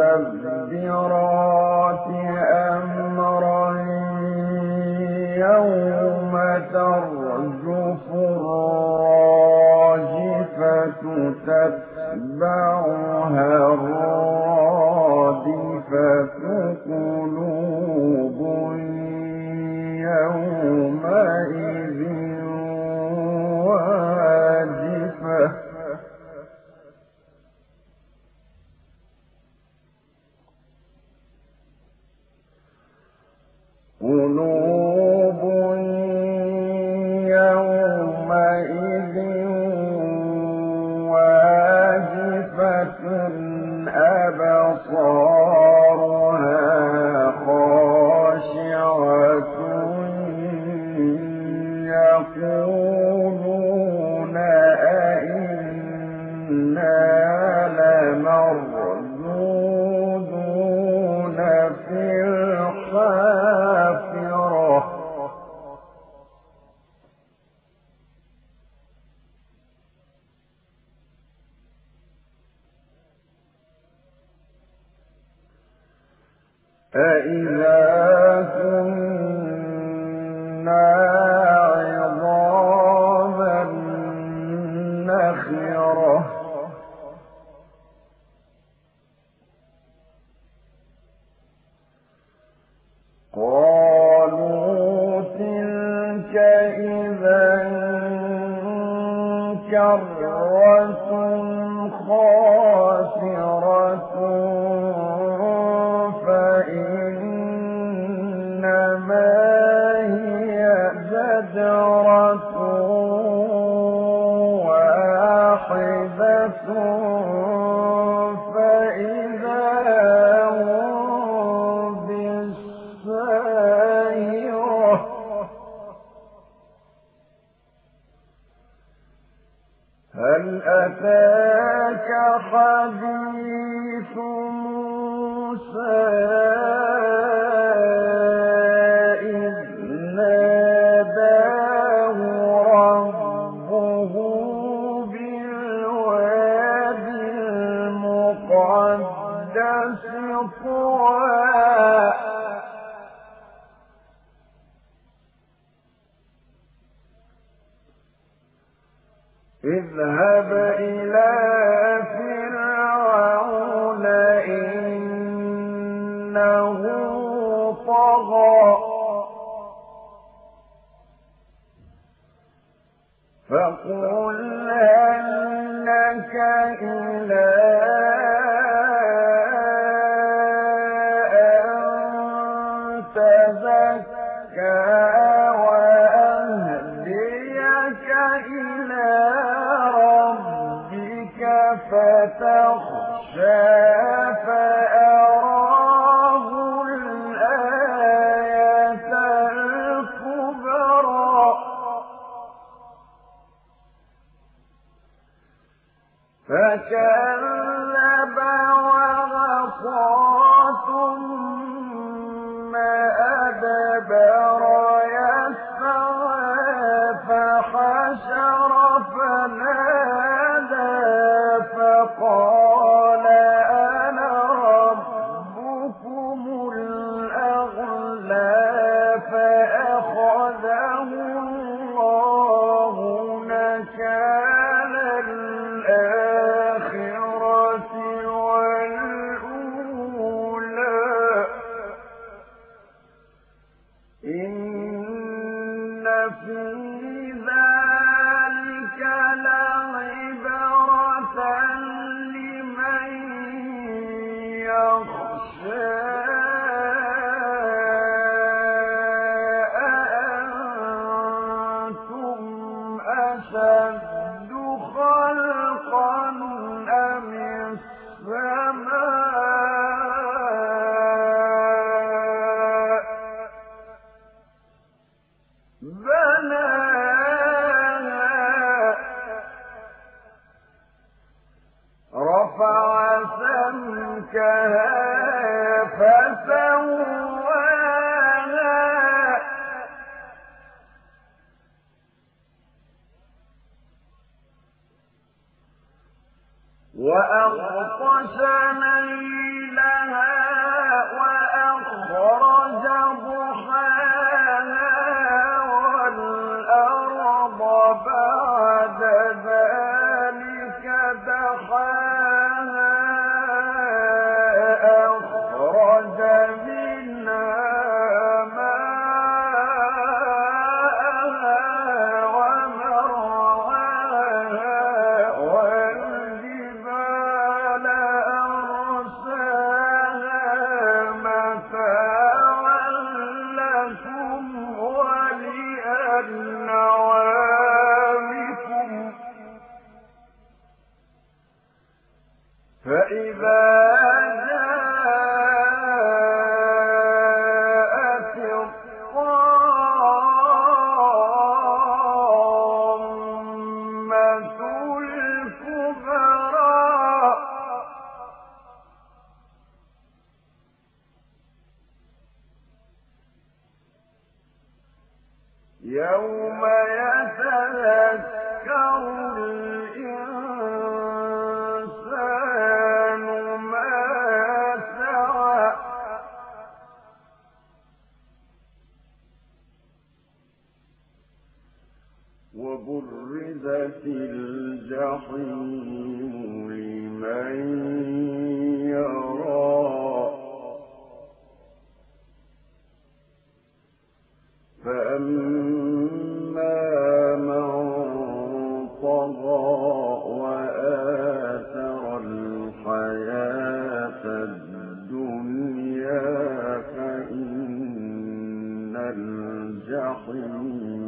المدبرات أمرا يوم ترجف الراجفة تتبعها الراجفة الرحمن كرة خاسرة فإنما هي زجرة واحدة. ما اذهب إلى فرعون إنه طغى. فقل أنك إلى فتخشى جنة ورفع سمكها الجحيم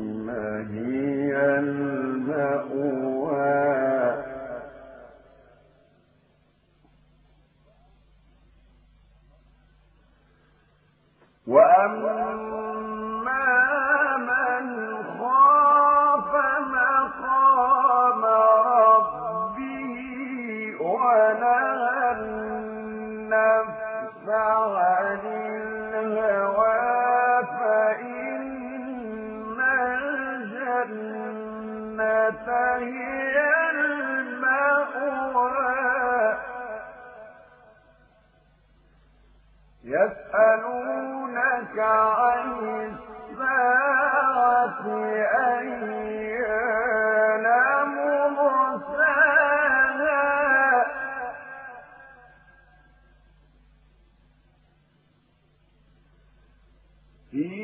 هي المأوى. He